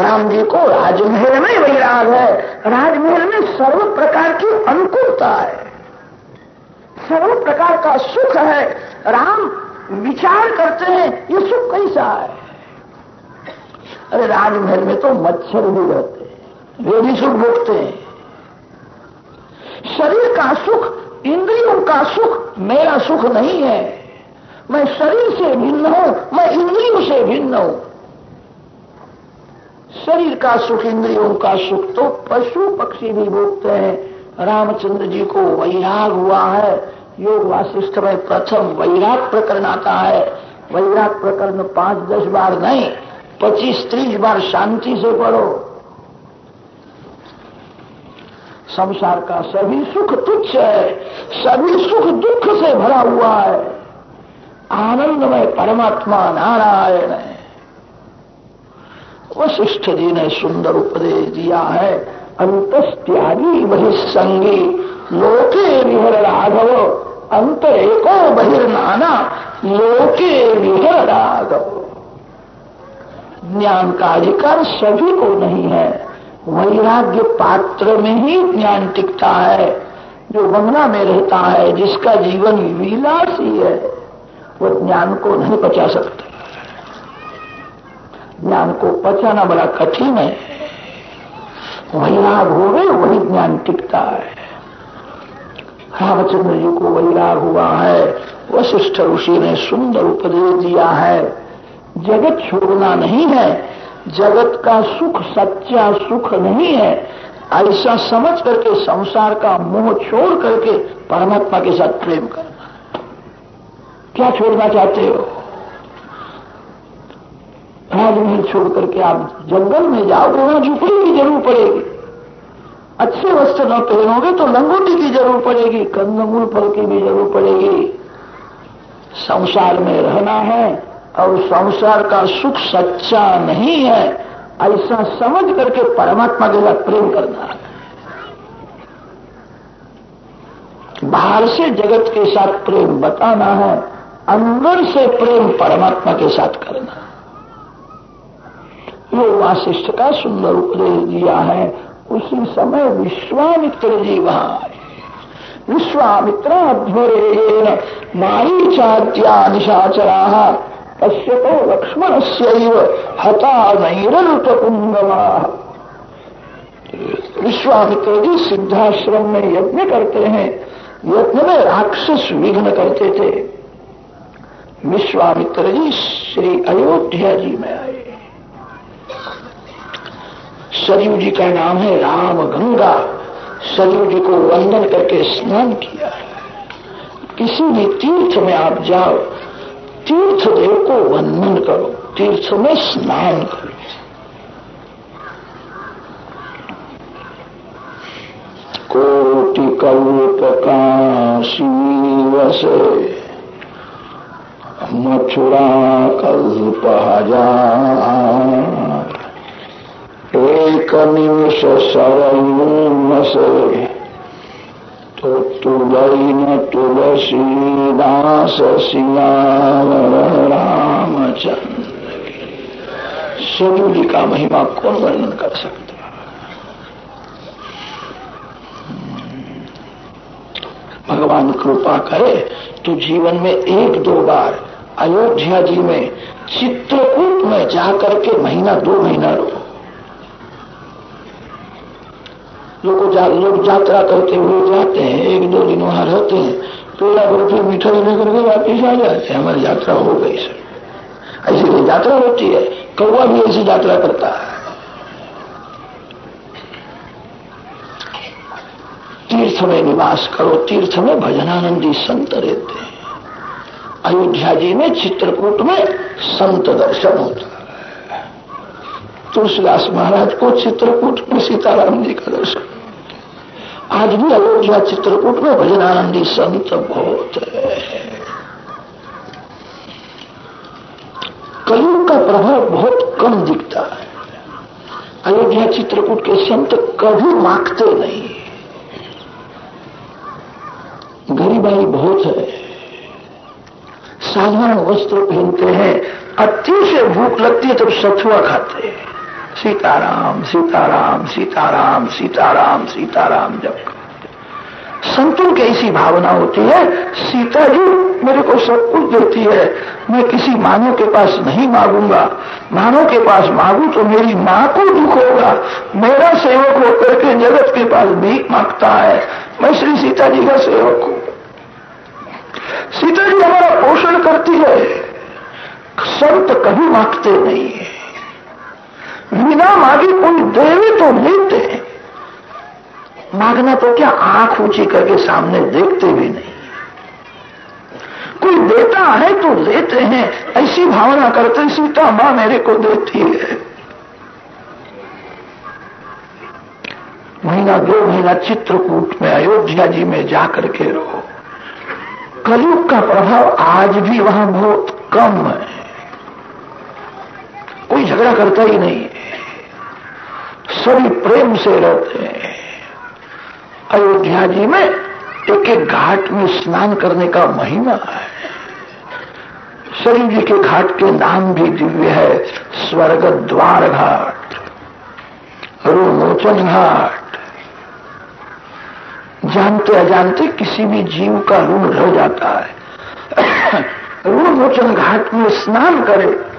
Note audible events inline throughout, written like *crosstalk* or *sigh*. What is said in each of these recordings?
राम जी को राजमहल में वैराग है। राजमहल में सर्व प्रकार की अनुकूलता है। सर्व प्रकार का सुख है। राम विचार करते हैं, ये सुख कैसा है? अरे राजमहल में तो मच्छर भी रहते हैं, वे भी सुख भोगते हैं। शरीर का सुख, इंद्रियों का सुख, मेरा सुख नहीं है। मैं शरीर से भिन्न हूँ, मैं इंद्रियों से भिन्न हूँ। शरीर का सुख, इंद्रियों का सुख तो पशु पक्षी भी भोगते हैं। रामचंद्र जी को वैराग हुआ है। योग वासिष्ठ में प्रथम वैराग प्रकरण आता है। वैराग प्रकरण पाँच, दस बार नहीं, पच्चीस, तीस बार शांति से पढ़ो। संसार का सभी सुख तुच्छ है। सभी सुख दुख से भरा हुआ है। आनंदमय परमात्मा नारायण है। वशिष्ठ जी ने सुंदर उपदेश दिया है। अंत अंतस्त्यागी बहिसंगी लोके विहर राघव अंत एको बहिर्नाना लोके विहर राघव। ज्ञान का अधिकार सभी को नहीं है। वैराग्य पात्र में ही ज्ञान टिकता है। जो बंगला में रहता है, जिसका जीवन विलासी है, वो ज्ञान को नहीं बचा सकता। ज्ञान को पचाना बड़ा कठिन है। वैराग हो गए, वही ज्ञान टिकता है। रामचंद्र जी को वैराग हुआ है। वशिष्ठ ऋषि ने सुंदर उपदेश दिया है। जगत छोड़ना नहीं है। जगत का सुख सच्चा सुख नहीं है। ऐसा समझ करके, संसार का मोह छोड़ करके परमात्मा के साथ प्रेम करना क्या छोड़ना चाहते हो? राजमहल छोड़ करके आप जंगल में जाओ तो वहाँ झुपड़ी की ज़रूर पड़ेगी। अच्छे वस्त्र न पहनोगे तो लंगोटी की ज़रूर पड़ेगी, कंदमूल फल की भी ज़रूर पड़ेगी। संसार में रहना है और संसार का सुख सच्चा नहीं है, ऐसा समझ करके परमात्मा के साथ प्रेम करना। है बाहर से जगत के साथ प्रेम बताना है, अंदर से प्रेम परमात्मा के साथ करना। ये वाशिष्ठ का सुंदर उपदेश दिया है। उसी समय विश्वामित्र जी वहाँ आए। विश्वामित्राध्वरेण मारीचाद्या निशाचरा पश्यतो लक्ष्मण से हता नैरल्पपुंगवा विश्वामित्र जी सिद्धाश्रम में यज्ञ करते हैं। यज्ञ में राक्षस विघ्न करते थे। विश्वामित्र जी श्री अयोध्या जी में आए। सरयू जी का नाम है राम गंगा। सरयू जी को वंदन करके स्नान किया। किसी भी तीर्थ में आप जाओ, तीर्थ देव को वंदन करो, तीर्थ में स्नान करो। कोटि कल्प काशी वसे मथुरा कल्प हज़ार। एक निमिष सरल से तो तुलई न तुलसीदास सियावर रामचंद्र सरयू जी का महिमा कौन वर्णन कर सकता भगवान कृपा करे तो जीवन में एक दो बार अयोध्या जी में चित्रकूट में जाकर के महीना दो महीना रहो लोग जा, लोग यात्रा करते हुए जाते हैं एक दो दिन वहाँ रहते हैं पेड़ा बर्फ़ी मिठाई लेकर के वापिस आ जाते हैं। हमारी यात्रा हो गई सर। ऐसी कोई यात्रा होती है? कौवा भी ऐसी यात्रा करता है। तीर्थ में निवास करो तीर्थ में भजनानंदी संत रहते हैं। अयोध्या जी में चित्रकूट में संत दर्शन होता है। तुलसीदास महाराज को चित्रकूट में सीताराम जी का दर्शन आज भी अयोध्या चित्रकूट में भजनानंदी संत बहुत है। कलयुग का प्रभाव बहुत कम दिखता है। अयोध्या चित्रकूट के संत कभी मांगते नहीं। गरीबाई बहुत है। साधारण वस्त्र पहनते हैं, अति से भूख लगती है तब सथुआ खाते हैं। सीताराम सीताराम सीताराम सीताराम सीताराम जब संतों की ऐसी भावना होती है, सीता जी मेरे को सब कुछ देती है। मैं किसी मानव के पास नहीं मांगूँगा। मानव के पास मांगू तो मेरी माँ को दुख होगा। मेरा सेवक होकर के जगत के पास भीख माँगता है। मैं श्री सीता जी का सेवक हूँ। सीता जी हमारा पोषण करती है। संत कभी मांगते नहीं है। बिना मांगे कोई देवे तो लेते हैं मांगना तो क्या आँख ऊँची करके सामने देखते भी नहीं। कोई देता है तो लेते हैं, ऐसी भावना करते सीता माँ मेरे को देती है। महीना, दो महीना चित्रकूट में, अयोध्या जी में जाकर के रहो। कलयुग का प्रभाव आज भी वहाँ बहुत कम है। कोई झगड़ा करता ही नहीं सभी प्रेम से रहते हैं। अयोध्या जी में एक एक घाट में स्नान करने का महिमा है। शरीर जी के घाट के नाम भी दिव्य है, स्वर्ग द्वार घाट रोमोचन घाट। जानते अजानते किसी भी जीव का ऋण रह जाता है। *coughs* ऋण घाट में स्नान करे।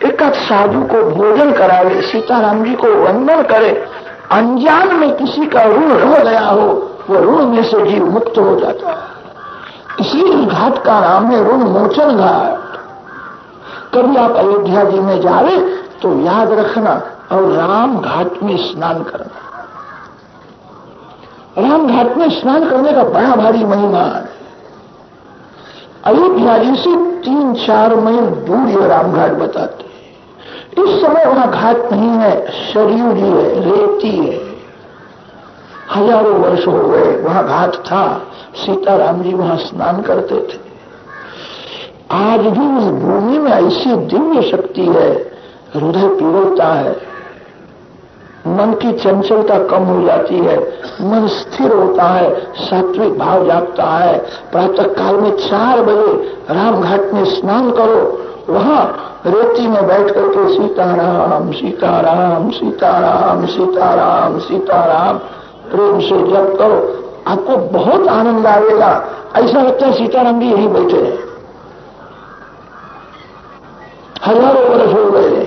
एक साधु को भोजन करावे सीताराम जी को वंदन करे, अनजान में किसी का ऋण रह गया हो, वो ऋण में से जीव मुक्त हो जाता है। इसलिए घाट का नाम है ऋण मोचन घाट। कभी आप अयोध्या जी में जावे तो याद रखना और राम घाट में स्नान करना। राम घाट में स्नान करने का बड़ा भारी महिमा है। अयोध्या जी से तीन चार मील दूर ये रामघाट बताते इस समय वहाँ घाट नहीं है सरयू जी है, रेती है हज़ारों वर्ष हो गए, वहाँ घाट था। सीताराम जी वहाँ स्नान करते थे। आज भी उस भूमि में ऐसी दिव्य शक्ति है, हृदय पीड़ता है। मन की चंचलता कम हो जाती है, मन स्थिर होता है, सात्विक भाव जागता है। प्रातः काल में चार बजे राम घाट में स्नान करो वहाँ रेती में बैठ करके सीताराम सीताराम सीताराम सीताराम सीताराम, प्रेम से जप करो, आपको बहुत आनंद आएगा। ऐसा लगता है सीताराम भी यही बैठे हैं। हज़ारों वर्ष हो गए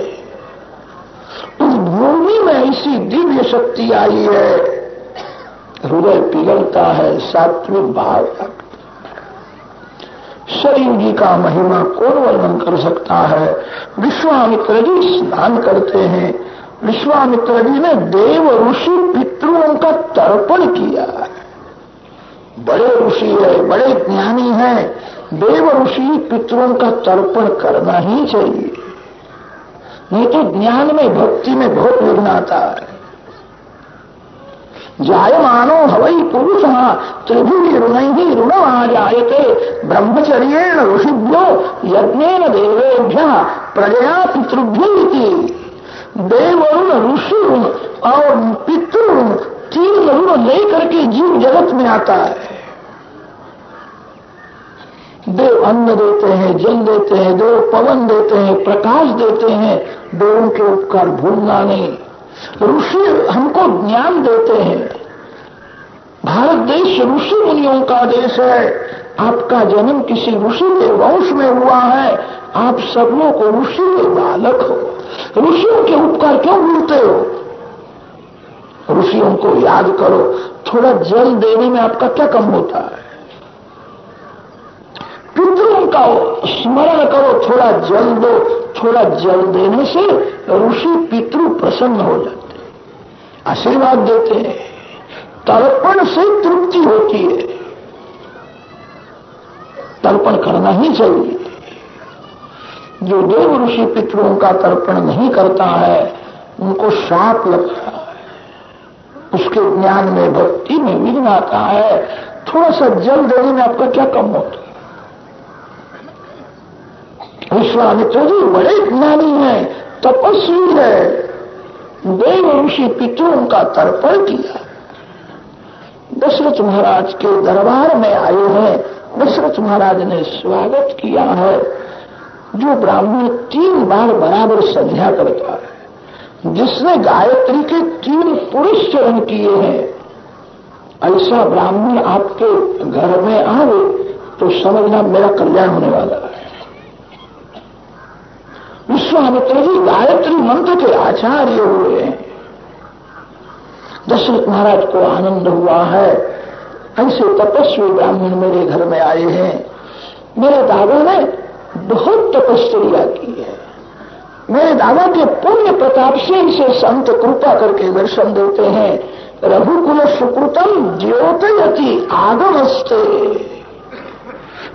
उस भूमि में ऐसी दिव्य शक्ति आई है। हृदय पिघलता है, सात्विक भाव तक। शरीर जी का महिमा कौन वर्णन कर सकता है? विश्वामित्र जी स्नान करते हैं। विश्वामित्र जी ने देव ऋषि पितृओं का तर्पण किया। है बड़े ऋषि है, बड़े ज्ञानी है। देव ऋषि पितरों का तर्पण करना ही चाहिए। नहीं तो ज्ञान में, भक्ति में बहुत विघ्न आता है। जायमानो हवई पुरुष त्रिभुज ऋण ही ऋण आ जायते ब्रह्मचर्य ऋषिभ्यो यज्ञ देवेभ्य, प्रजया पितृभ्य देव ऋण ऋषि ऋण और पितृ ऋण तीन ऋण लेकर के जीव जगत में आता है। देव अन्न देते हैं, जल देते हैं देव पवन देते हैं, प्रकाश देते हैं देवों के उपकार भूलना नहीं। ऋषि हमको ज्ञान देते हैं। भारत देश ऋषि मुनियों का देश है। आपका जन्म किसी ऋषि के वंश में हुआ है। आप सब लोग ऋषि के बालक हो। ऋषियों के उपकार क्यों भूलते हो? ऋषियों को याद करो। थोड़ा जल देने में आपका क्या कम होता है? पितरों का स्मरण करो, थोड़ा जल दो, थोड़ा जल देने से ऋषि पितृ प्रसन्न हो जाते आशीर्वाद देते हैं। तर्पण से तृप्ति होती है। तर्पण करना ही चाहिए। जो देव ऋषि पितरों का तर्पण नहीं करता है, उनको साप लगता है। उसके ज्ञान में, भक्ति में विघ्न आता है। थोड़ा सा जल देने में आपका क्या कम होता है? विश्वामित्र जी बड़े ज्ञानी हैं, तपस्वी है। देव ऋषि पितरों का तर्पण किया। दशरथ महाराज के दरबार में आए हैं। दशरथ महाराज ने स्वागत किया है, जो ब्राह्मण तीन बार बराबर संध्या करता है। जिसने गायत्री के तीन पुरुष चरण किए हैं। ऐसा ब्राह्मण आपके घर में आवे तो समझना मेरा कल्याण होने वाला है। विश्वामित्र जी गायत्री मंत्र के आचार्य हुए। हैं दशरथ महाराज को आनंद हुआ है। ऐसे तपस्वी ब्राह्मण मेरे घर में आए हैं। मेरे दादा ने बहुत तपस्या की है। मेरे दादा के पुण्य प्रताप से इसे संत कृपा करके दर्शन देते हैं। रघुकुल सुकृतम ज्योतयति आगमस्ते।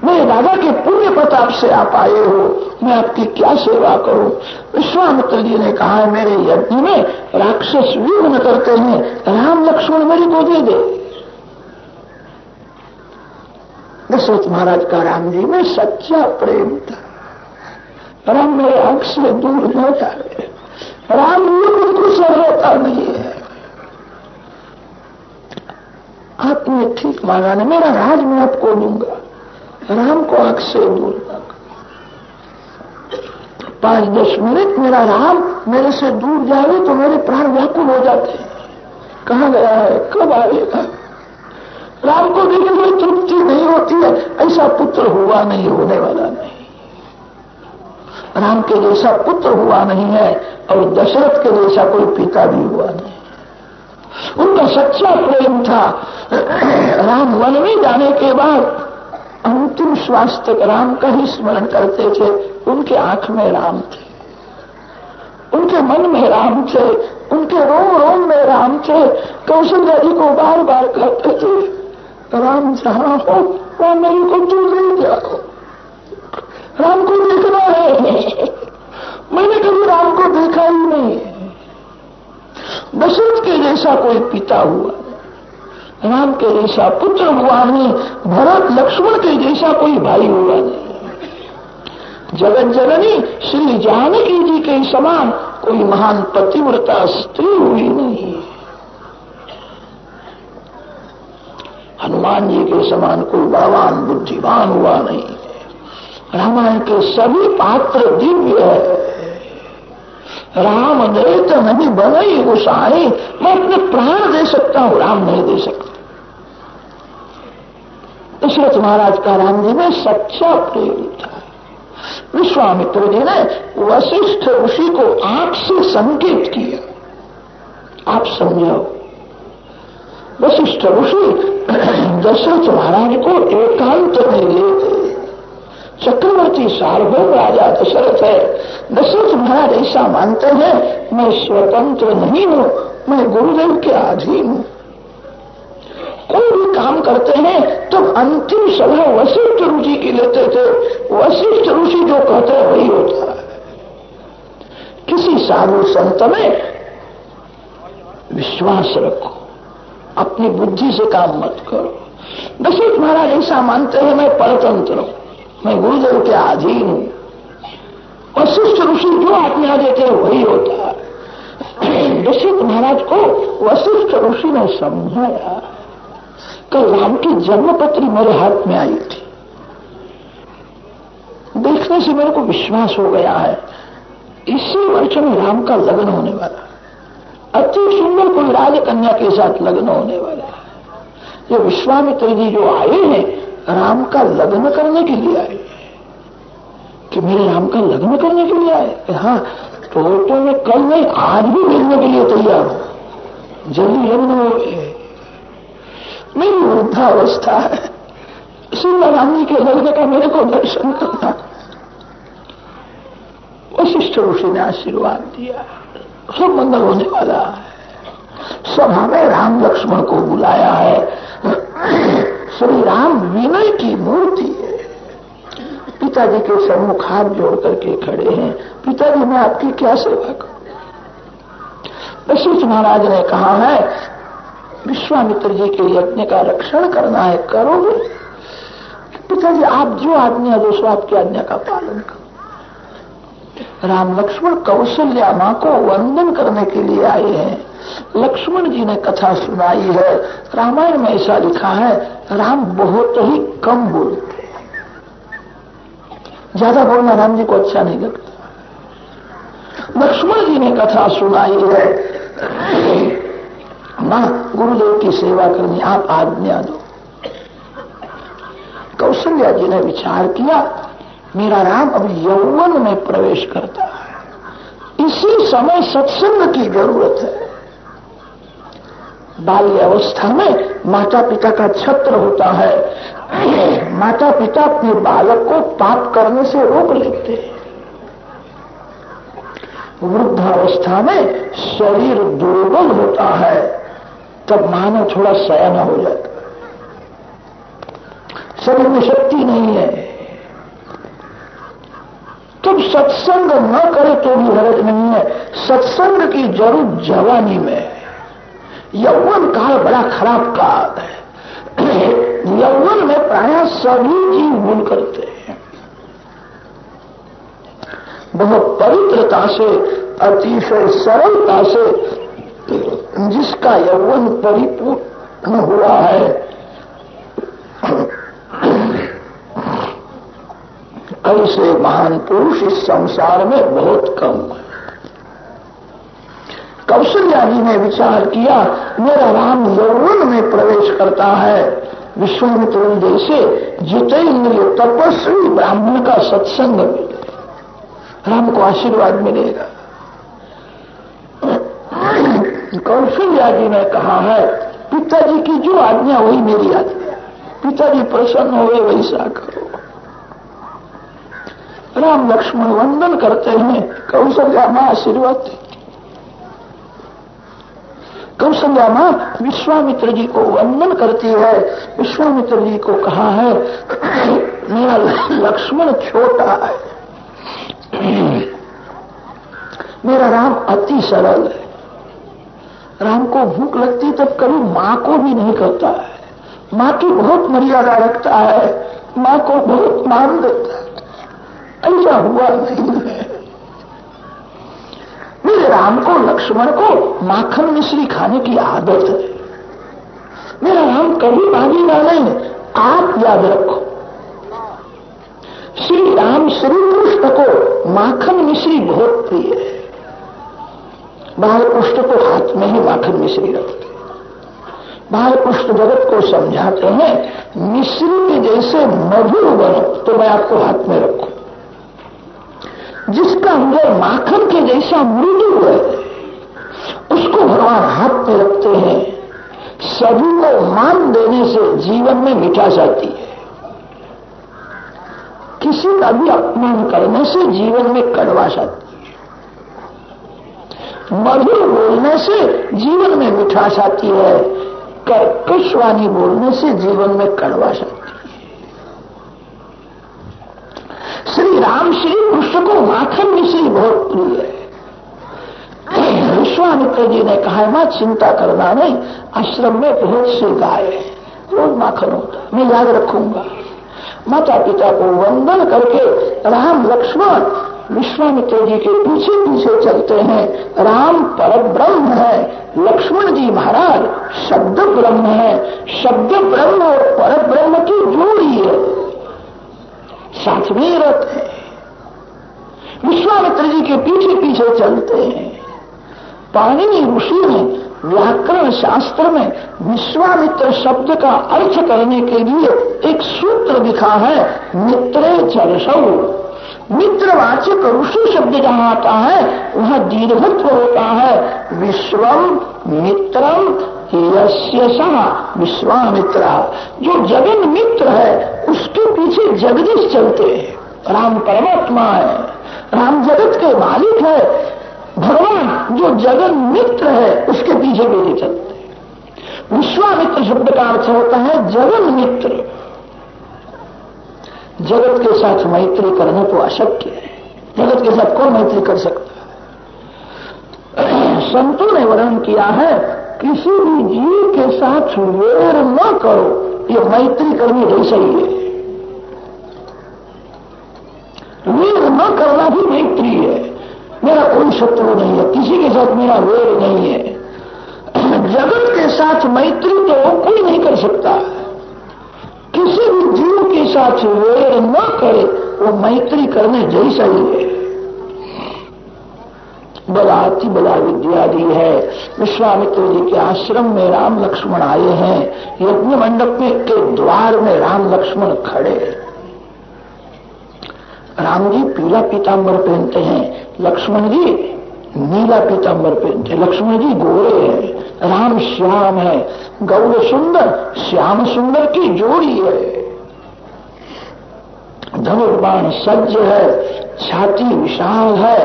मेरे राजा के पुण्य प्रताप से आप आए हो। मैं आपकी क्या सेवा करूँ? विश्वामित्र जी ने कहा है मेरे यज्ञ में राक्षस विघ्न करते हैं। राम लक्ष्मण मेरे को दे दे। दशरथ महाराज का राम जी में सच्चा प्रेम था। राम मेरे आँख से दूर न जाए राम बिल्कुल सर होता नहीं है। आपने ठीक मांगा ना, मेरा राज मैं आपको दूँगा। राम को आँख से दूर तक पाँच दस मिनट मेरा राम मेरे से दूर जाए तो मेरे प्राण व्याकुल हो जाते। कहा गया है? कब आएगा राम को देखने में तृप्ति नहीं होती है। ऐसा पुत्र हुआ नहीं, होने वाला नहीं। राम के जैसा पुत्र हुआ नहीं है और दशरथ के जैसा कोई पिता भी हुआ नहीं। उनका सच्चा प्रेम था। *clears throat* राम वन में जाने के बाद अंतिम श्वास तक राम का ही स्मरण करते थे। उनके आँख में राम थे। उनके मन में राम थे। उनके रोम रोम में राम थे। कौशल्या जी को बार बार कहते थे, राम जहाँ हो, वहाँ मेरे को दूर नहीं जाओ राम को देखना है। मैंने कभी राम को देखा ही नहीं दशरथ के जैसा कोई पिता हुआ राम के जैसा पुत्र हुआ नहीं भरत लक्ष्मण के जैसा कोई भाई हुआ नहीं। जगत जननी, श्री जानकी जी के समान कोई महान पतिव्रता स्त्री हुई नहीं। हनुमान जी के समान कोई बलवान, बुद्धिमान हुआ नहीं। रामायण के सभी पात्र दिव्य है। राम नेत नहीं बने गुसाई मैं अपने प्राण दे सकता हूँ, राम नहीं दे सकता। दशरथ महाराज का राम जी में सच्चा प्रेम था। विश्वामित्र जी ने वशिष्ठ ऋषि को आँख से संकेत किया। आप समझाओ। वशिष्ठ ऋषि, *clears throat* दशरथ महाराज को एकांत में ले चक्रवर्ती सार्वभौम राजा दशरथ है। दशरथ महाराज ऐसा मानते हैं, मैं स्वतंत्र नहीं हूँ, मैं गुरुदेव के अधीन हूँ। कोई भी काम करते हैं तो अंतिम सलाह वशिष्ठ ऋषि की लेते थे। वशिष्ठ ऋषि जो कहते हैं, वही होता है। किसी साधु संत में विश्वास रखो, अपनी बुद्धि से काम मत करो। दशरथ महाराज ऐसा मानते हैं, मैं परतंत्र हूँ। मैं गुरुदेव के अधीन हूँ। वशिष्ठ ऋषि जो आज्ञा देते हैं, वही होता है। महाराज को वशिष्ठ ऋषि ने समझाया, कल राम की जन्मपत्री मेरे हाथ में आई थी। देखने से मेरे को विश्वास हो गया है, इसी वर्ष में राम का लग्न होने वाला अति सुंदर कोई राजकन्या के साथ लग्न होने वाला ये विश्वामित्र जी जो आए हैं राम का लग्न करने के लिए आए। कि मेरे राम का लग्न करने के लिए आए? हाँ तो, तो मैं कल नहीं आज भी मिलने के लिए तैयार हूँ। जल्दी लग्न हो मेरी वृद्धावस्था है। श्री राम जी के लग्न का मेरे को दर्शन करना। वशिष्ठ ऋषि ने आशीर्वाद दिया। सब मंगल होने वाला है। सभा में राम लक्ष्मण को बुलाया है। श्री राम विनय की मूर्ति है। पिताजी के सम्मुख हाथ जोड़ करके खड़े हैं। पिताजी, मैं आपकी क्या सेवा करूँ? वशिष्ठ महाराज ने कहा है, विश्वामित्र जी के यज्ञ का रक्षण करना है, करोगे? पिताजी, आप जो आज्ञा दो, सो आपकी आज्ञा का पालन करो। राम लक्ष्मण कौशल्या माँ को वंदन करने के लिए आए हैं। लक्ष्मण जी ने कथा सुनाई है। रामायण में ऐसा लिखा है, राम बहुत ही कम बोलते ज़्यादा बोलना राम जी को अच्छा नहीं लगता। लक्ष्मण जी ने कथा सुनाई है। माँ, गुरुदेव की सेवा करनी, आप आज्ञा दो। कौशल्या जी ने विचार किया, मेरा राम अब यौवन में प्रवेश करता है। इसी समय सत्संग की ज़रूरत है। बाल्य अवस्था में माता पिता का छत्र होता है। माता पिता अपने बालक को पाप करने से रोक लेते हैं। वृद्धावस्था में शरीर दुर्बल होता है। तब मानव थोड़ा सयाना हो जाता शरीर में शक्ति नहीं है। तुम सत्संग न करे तो भी हरज नहीं है। सत्संग की ज़रूरत जवानी में है। यौवन काल बड़ा खराब काल है। *clears throat* यौवन में प्राय सभी जीव भूल करते हैं। बहुत पवित्रता से, अतिशय सरलता से जिसका यौवन परिपूर्ण हुआ है। *clears throat* ऐसे महान पुरुष इस संसार में बहुत कम है। कौशल्या जी ने विचार किया, मेरा राम यौवन में प्रवेश करता है। विश्वामित्र जैसे जितेंद्रिय तपस्वी ब्राह्मण का सत्संग। राम को आशीर्वाद मिलेगा। कौशल्या जी ने कहा है, पिताजी की जो आज्ञा, वही मेरी आज्ञा। पिताजी प्रसन्न हुए वैसा करो राम लक्ष्मण वंदन करते हैं, कौशल्या माँ आशीर्वाद दी। कौशल्या माँ? विश्वामित्र जी को वंदन करती है। विश्वामित्र जी को कहा है, मेरा लक्ष्मण छोटा है। मेरा राम अति सरल है। राम को भूख लगती तब कभी माँ को भी नहीं करता है। माँ की बहुत मर्यादा रखता है। माँ को बहुत मान देता है। ऐसा हुआ नहीं है। राम को, लक्ष्मण को माखन मिश्री खाने की आदत है। मेरा राम कभी मांगेगा नहीं आप याद रखो। श्री राम श्री कृष्ण को माखन मिश्री बहुत प्रिय है। बाल कृष्ण को हाथ में ही माखन मिश्री रखते बाल कृष्ण जगत को समझाते हैं, मिश्री जैसे मधुर बनो तो मैं आपको हाथ में रखू। जिसका हृदय माखन के जैसा मृदु है, उसको भगवान हाथ में रखते हैं। सभी को मान देने से जीवन में मिठास आती है। किसी का भी अपमान करने से जीवन में कड़वाश आती है। मधुर बोलने से जीवन में मिठास आती है। कर्कशवाणी बोलने से जीवन में कड़वाश आती है श्री राम श्री कृष्ण को माखन मिश्री बहुत प्रिय है। विश्वामित्र जी ने कहा है माँ चिंता करना नहीं, आश्रम में बहुत सी गाय है, रोज माखन होता मैं याद रखूँगा। माता पिता को वंदन करके राम, लक्ष्मण, विश्वामित्र जी के पीछे पीछे चलते हैं। राम पर ब्रह्म है, लक्ष्मण जी महाराज शब्द ब्रह्म है। शब्द ब्रह्म और पर ब्रह्म की जोड़ी है। साथ में रहते हैं। विश्वामित्र जी के पीछे पीछे चलते हैं। पाणिनि ऋषि ने व्याकरण शास्त्र में विश्वामित्र शब्द का अर्थ करने के लिए एक सूत्र लिखा है, मित्रे चरसौ। मित्रवाचक ऋषि शब्द जहाँ आता है, वहाँ दीर्घत्व होता है। विश्वम मित्रम विश्वामित्र। जो जगन मित्र है, उसके पीछे जगदीश चलते हैं। राम परमात्मा है। राम जगत के मालिक है। भगवान जो जगन मित्र है, उसके पीछे पीछे चलते विश्वामित्र शब्द का अर्थ होता है जगन मित्र। जगत के साथ मैत्री करना तो अशक्य है। जगत के साथ कौन मैत्री कर सकता है? संतों ने वर्णन किया है, किसी भी जीव के साथ वेर न करो। ये मैत्री करनी जैसा ही है वेर न करना भी मैत्री है। मेरा कोई शत्रु नहीं है। किसी के साथ मेरा वेर नहीं है। जगत के साथ मैत्री तो कोई नहीं कर सकता। किसी भी जीव के साथ वेर न करे, वो मैत्री करने जैसा ही है। बलाति बला विद्या दी है। विश्वामित्र जी के आश्रम में राम लक्ष्मण आए हैं। यज्ञ मंडप के द्वार में राम लक्ष्मण खड़े राम जी पीला पीताम्बर पहनते हैं लक्ष्मण जी नीला पीताम्बर पहनते हैं लक्ष्मण जी गोरे हैं राम श्याम है गौर सुंदर श्याम सुंदर की जोड़ी है धनुर्बाण सज्ज है छाती विशाल है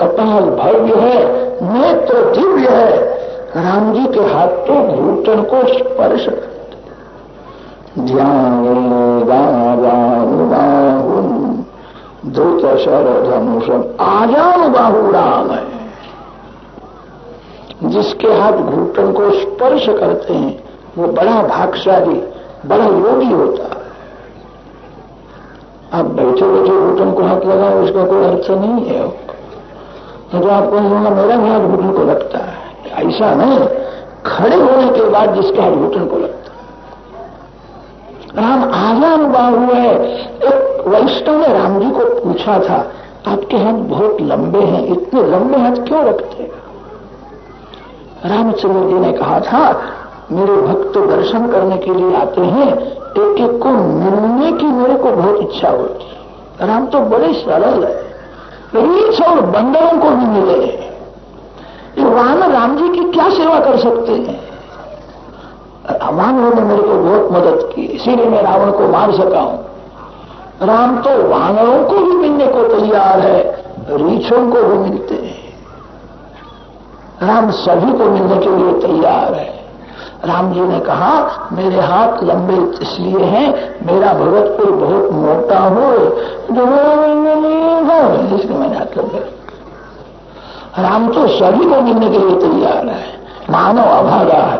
कपाल भव्य है नेत्र दिव्य है राम जी के हाथ तो घूटन को स्पर्श ध्यान धृत धनुषम आजानुबाहु राम है जिसके हाथ घूटन को स्पर्श करते हैं, वो बड़ा भागशाली, बड़ा योगी होता है। आप बैठे बैठे घुटन को हाथ लगाओ, उसका कोई अर्थ नहीं है। तो आपको होगा मेरा भी हाथ घुटन को लगता है। ऐसा नहीं, खड़े होने के बाद जिसके हाथ घुटन को लगता है। राम आजान बाहु है, एक वैष्णव ने राम जी को पूछा था, आपके हाथ बहुत लंबे हैं, इतने लंबे हाथ क्यों रखते रामचंद्र जी ने कहा था मेरे भक्त दर्शन करने के लिए आते हैं एक एक को मिलने की मेरे को बहुत इच्छा होती है। राम तो बड़े सरल है, रीछ और बंदरों को भी मिले ये वाहन राम जी की क्या सेवा कर सकते हैं? वानरों ने मेरे को बहुत मदद की, इसीलिए मैं रावण को मार सका हूँ। राम तो वानरों को भी मिलने को तैयार है, रीछों को भी मिलते हैं। राम सभी को मिलने के लिए तैयार है। राम जी ने कहा, मेरे हाथ लंबे इसलिए हैं, मेरा भगत कोई बहुत मोटा हो जो इसलिए मैंने हाथ लंबे राम तो सभी को मिलने के लिए तैयार है, मानव अभागा है।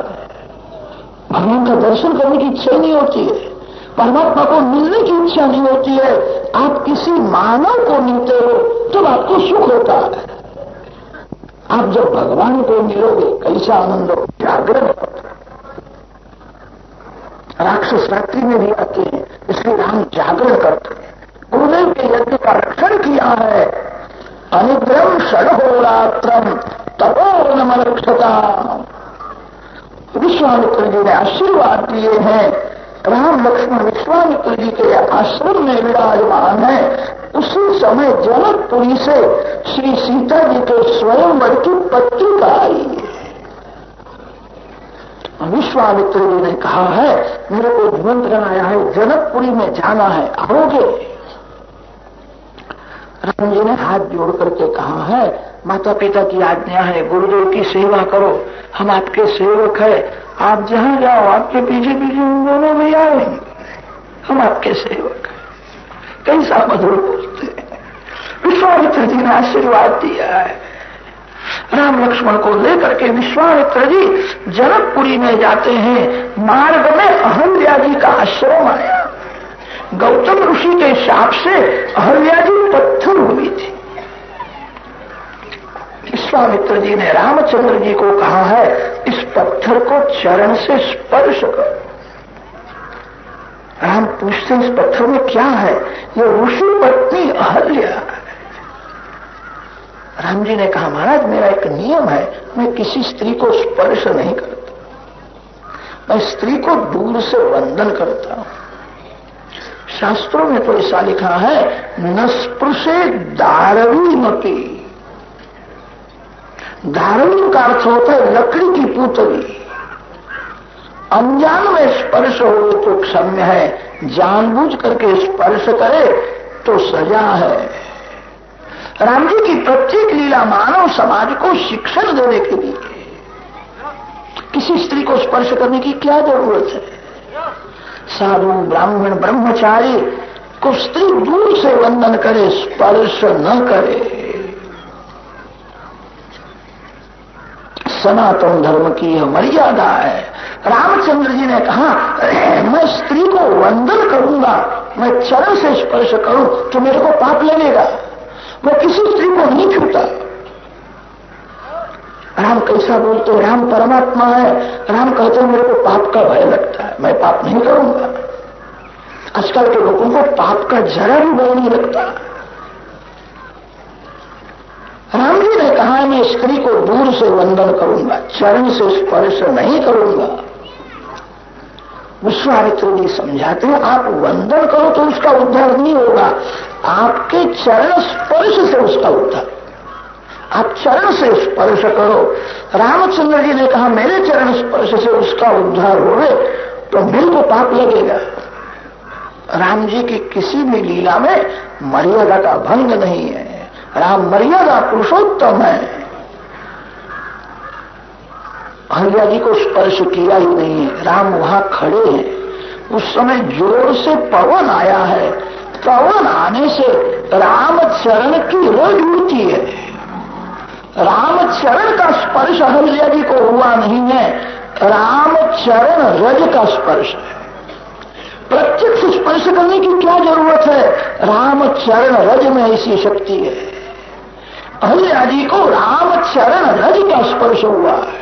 भगवान का दर्शन करने की इच्छा नहीं होती है। परमात्मा को मिलने की इच्छा नहीं होती है। आप किसी मानव को मिलते हो तब आपको सुख होता है। आप जब भगवान को मिलोगे, कैसा आनंद हो जागरण राक्षस रात्रि में भी आते हैं, इसलिए राम जागरण करते हैं। गुरुदेव के यज्ञ का रक्षण किया है। अनुग्रम षडहोरात्रम तपोवनमरक्षता विश्वामित्र जी ने आशीर्वाद दिए हैं। राम लक्ष्मण विश्वामित्र जी के आश्रम में विराजमान है उसी समय जनकपुरी से श्री सीता जी के स्वयंवर की पत्रिका आई विश्वामित्र जी ने कहा है मेरे को निमंत्रण आया है जनकपुरी में जाना है आओगे राम जी ने हाथ जोड़ करके कहा है माता पिता की आज्ञा है, गुरुदेव की सेवा करो, हम आपके सेवक है आप जहाँ जाओ, आपके पीछे पीछे उन दोनों भी आए हम आपके सेवक कैसा मधुर बोलते हैं। विश्वामित्र जी ने आशीर्वाद दिया है। राम लक्ष्मण को लेकर के विश्वामित्र जी जनकपुरी में जाते हैं। मार्ग में अहल्या जी का आश्रम आया। गौतम ऋषि के शाप से अहल्या जी पत्थर हुई थी। विश्वामित्र जी ने रामचंद्र जी को कहा है, इस पत्थर को चरण से स्पर्श कर। राम पूछते इस पत्थर में क्या है? ये ऋषि पत्नी अहल्या राम जी ने कहा, महाराज, मेरा एक नियम है, मैं किसी स्त्री को स्पर्श नहीं करता। मैं स्त्री को दूर से वंदन करता हूँ। शास्त्रों में तो ऐसा लिखा है न स्पृशे दारवी मती दारवी का अर्थ होता है लकड़ी की पुतली। अनजान में स्पर्श हो तो क्षम्य है, जानबूझ करके स्पर्श करे तो सजा है। राम जी की प्रत्येक लीला मानव समाज को शिक्षण देने के लिए। किसी स्त्री को स्पर्श करने की क्या ज़रूरत है? साधु, ब्राह्मण, ब्रह्मचारी को स्त्री दूर से वंदन करे, स्पर्श न करे। सनातन धर्म की यह मर्यादा है। रामचंद्र जी ने कहा, मैं स्त्री को वंदन करूँगा, मैं चरण से स्पर्श करूँ तो मेरे को पाप लगेगा। वो किसी स्त्री को नहीं छूता। राम कैसा बोलते, राम परमात्मा है। राम कहते मेरे को पाप का भय लगता है, मैं पाप नहीं करूँगा। आजकल के लोगों को पाप का जरा भी भय नहीं लगता। राम जी ने कहा मैं स्त्री को दूर से वंदन करूँगा, चरण से स्पर्श नहीं करूँगा। विश्वामित्र जी समझाते हैं, आप वंदन करो तो उसका उद्धार नहीं होगा। आपके चरण स्पर्श से उसका उद्धार। आप चरण से स्पर्श करो। रामचंद्र जी ने कहा, मेरे चरण स्पर्श से उसका उद्धार हो तो मेरे को पाप लगेगा। राम जी की किसी भी लीला में मर्यादा का भंग नहीं है। राम मर्यादा पुरुषोत्तम है। अहल्या जी को स्पर्श किया ही नहीं है। राम वहाँ खड़े हैं। उस समय ज़ोर से पवन आया है। पवन आने से राम चरण की रज उठती है। राम चरण का स्पर्श अहल्या जी को हुआ नहीं है। राम चरण रज का स्पर्श है। प्रत्यक्ष स्पर्श करने की क्या ज़रूरत है? राम चरण रज में ऐसी शक्ति है। जी को राम चरण रज का स्पर्श हुआ। है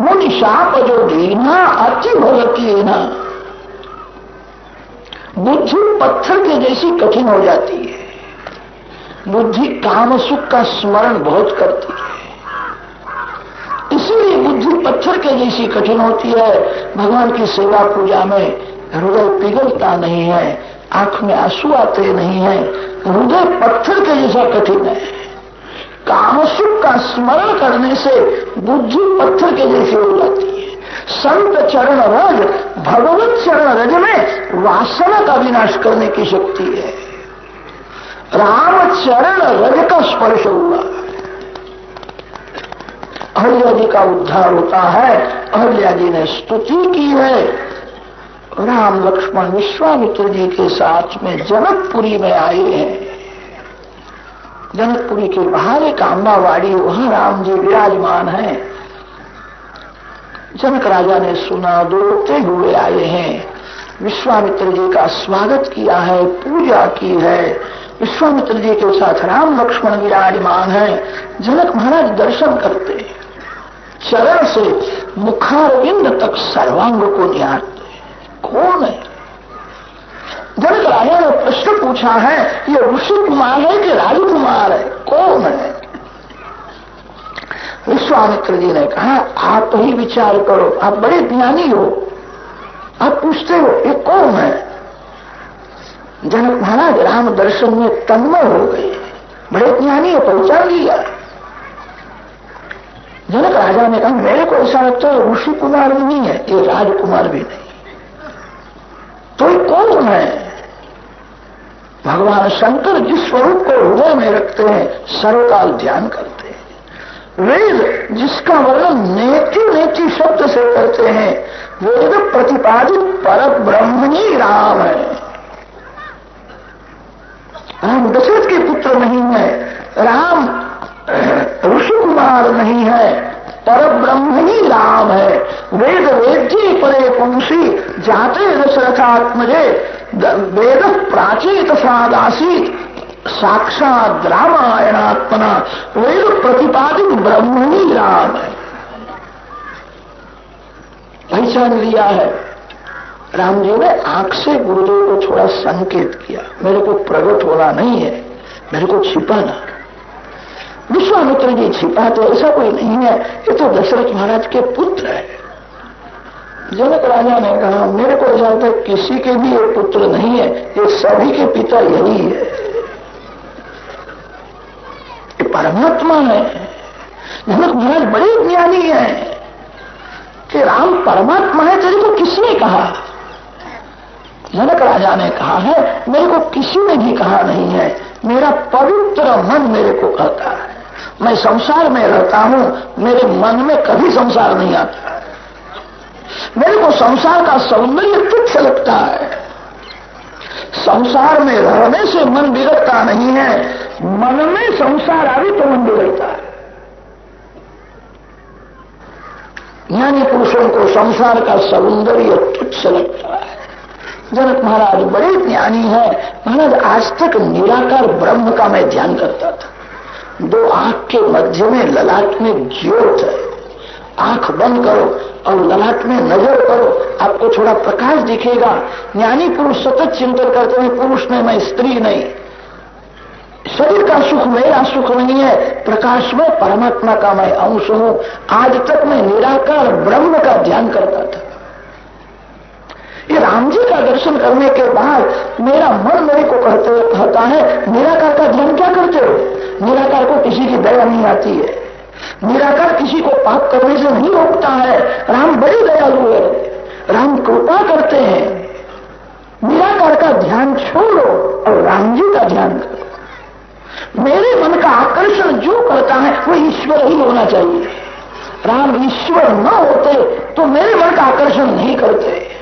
मुनि शाप जो दीना, अति भगती ना बुद्धि पत्थर के जैसी कठिन हो जाती है। बुद्धि काम सुख का स्मरण बहुत करती है। इसीलिए बुद्धि पत्थर के जैसी कठिन होती है। भगवान की सेवा पूजा में हृदय पिघलता नहीं है, आँख में आँसू आते नहीं है। हृदय पत्थर के जैसा कठिन है। कामसुख का स्मरण करने से बुद्धि पत्थर के जैसी हो जाती है। संत चरण रज, भगवत चरण रज में वासना का विनाश करने की शक्ति है। राम चरण रज का स्पर्श हुआ। अहल्या जी का उद्धार होता है। अहल्या जी ने स्तुति की है। राम लक्ष्मण विश्वामित्र जी के साथ में जनकपुरी में आए हैं। जनकपुरी के बाहर एक आम्बावाड़ी वहाँ राम जी विराजमान है। जनक राजा ने सुना, दौड़ते हुए आए हैं। विश्वामित्र जी का स्वागत किया है, पूजा की है। विश्वामित्र जी के साथ राम लक्ष्मण विराजमान है। जनक महाराज दर्शन करते चरण से मुखारविंद तक सर्वांग को निहारते कौन है? जनक राजा ने प्रश्न पूछा है ये ऋषि कुमार है कि राजकुमार है? कौन है? विश्वामित्र जी ने कहा, आप ही विचार करो, आप बड़े ज्ञानी हो। आप पूछते हो, ये कौन है? जनक महाराज, राम दर्शन में तन्मय हो गए। बड़े ज्ञानी है, पहचान लिया। जनक राजा ने कहा, मेरे को ऐसा लगता है ऋषि कुमार भी नहीं है, ये राजकुमार भी नहीं। तो ये कौन है? भगवान शंकर जिस स्वरूप को हृदय में रखते हैं, सर्वकाल ध्यान करते हैं। वेद जिसका वर्णन नेति नेति शब्द से करते हैं वेद प्रतिपादित पर ब्रह्मणी राम है। राम दशरथ के पुत्र नहीं है, राम ऋषि कुमार नहीं है पर ब्रह्म ही। राम है वेद वेद्य परे पुंसी, जाते दशरथात्मजे वेद प्राचीत सादासीत, साक्षात रामायणात्मना। वेद प्रतिपादित ब्रह्म ही। राम है पहचान लिया है। राम जी ने आँख से गुरुदेव को थोड़ा संकेत किया। मेरे को प्रकट होना नहीं है। मेरे को छिपाना विश्वामित्र जी छिपा तो ऐसा कोई नहीं है ये तो दशरथ महाराज के पुत्र है। जनक राजा ने कहा, मेरे को ऐसा होता किसी के भी एक पुत्र नहीं है, ये सभी के पिता यही है। ये परमात्मा है। जनक महाराज बड़े ज्ञानी है कि राम परमात्मा है, तेरे को किसने कहा? जनक राजा ने कहा है, मेरे को किसी ने भी कहा नहीं है। मेरा पवित्र मन मेरे को कहता है। मैं संसार में रहता हूँ, मेरे मन में कभी संसार नहीं आता। मेरे को संसार का सौंदर्य तुच्छ लगता है। संसार में रहने से मन बिगड़ता नहीं है, मन में संसार आवे तो मन बिगड़ता है। ज्ञानी पुरुषों को संसार का सौंदर्य तुच्छ लगता है। जनक महाराज बड़े ज्ञानी है। महाराज, आज तक निराकार ब्रह्म का मैं ध्यान करता था। दो आँख के मध्य में ललाट में ज्योत है आँख बंद करो और ललाट में नज़र करो। आपको थोड़ा प्रकाश दिखेगा। ज्ञानी पुरुष सतत चिंतन करते हैं, पुरुष नहीं मैं स्त्री नहीं। शरीर का सुख मेरा सुख नहीं है, प्रकाश में परमात्मा का मैं अंश हूँ। आज तक मैं निराकार ब्रह्म का ध्यान करता था। ये राम जी का दर्शन करने के बाद मेरा मन मेरे को कहते कहता है, निराकार का ध्यान क्या करते हो? निराकार को किसी की दया नहीं आती है। निराकार किसी को पाप करने से नहीं रोकता है। राम बड़े दयालु है। राम कृपा करते हैं। निराकार का ध्यान छोड़ो और राम जी का ध्यान करो। मेरे मन का आकर्षण जो करता है, वो ईश्वर ही होना चाहिए। राम ईश्वर न होते तो मेरे मन का आकर्षण नहीं करते।